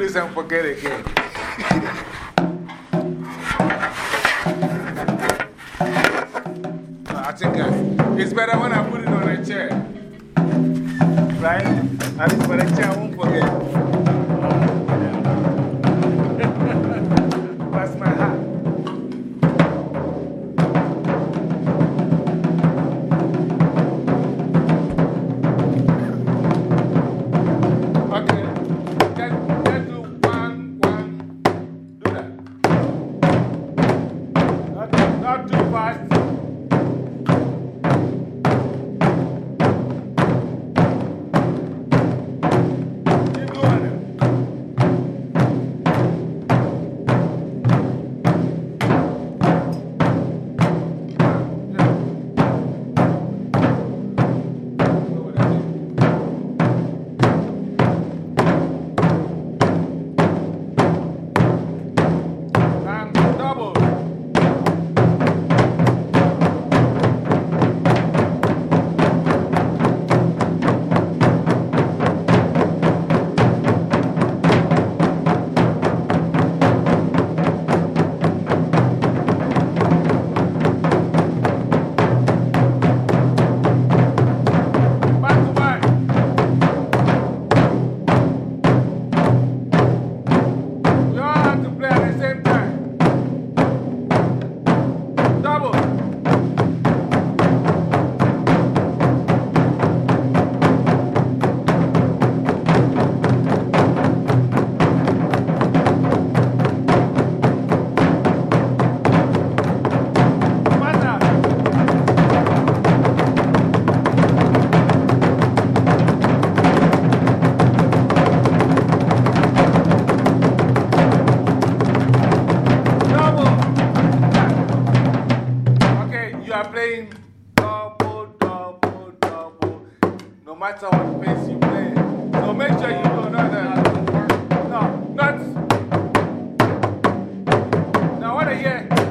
this and forget again. I think it's better when I put it on a chair. Right? At least for the chair, I won't forget. Not, too fast. Matter what pace you play. So make sure you do another. Uh, no, not. Now, what I hear?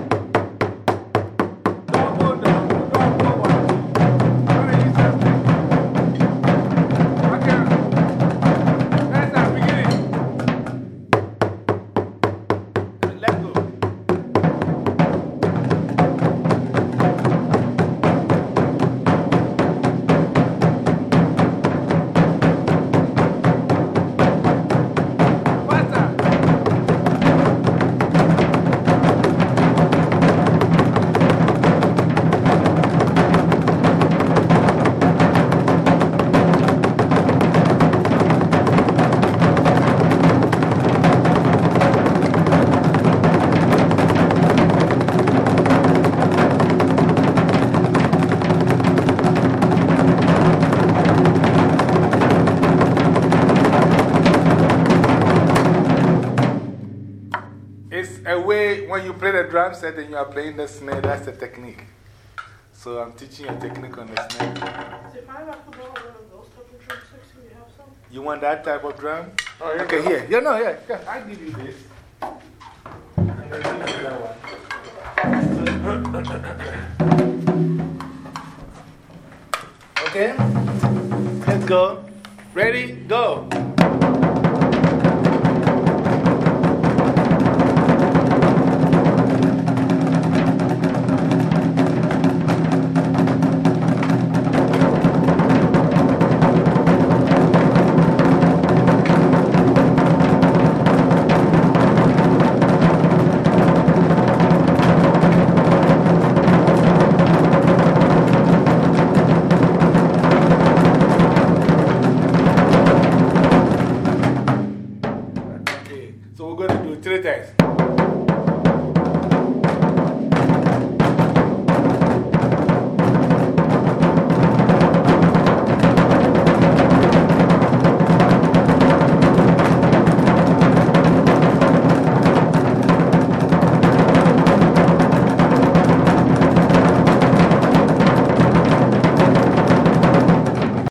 When you play the drum set and you are playing the snare, that's the technique. So I'm teaching you a technique on the snare. If I have to borrow one of those type of drumsticks, do you have some? You want that type of drum? Oh, yeah. Okay, here. Yeah, no, yeah. yeah. I'll give you this. And I'll give you that one. Okay? Let's go. Ready? Go. going to do three times.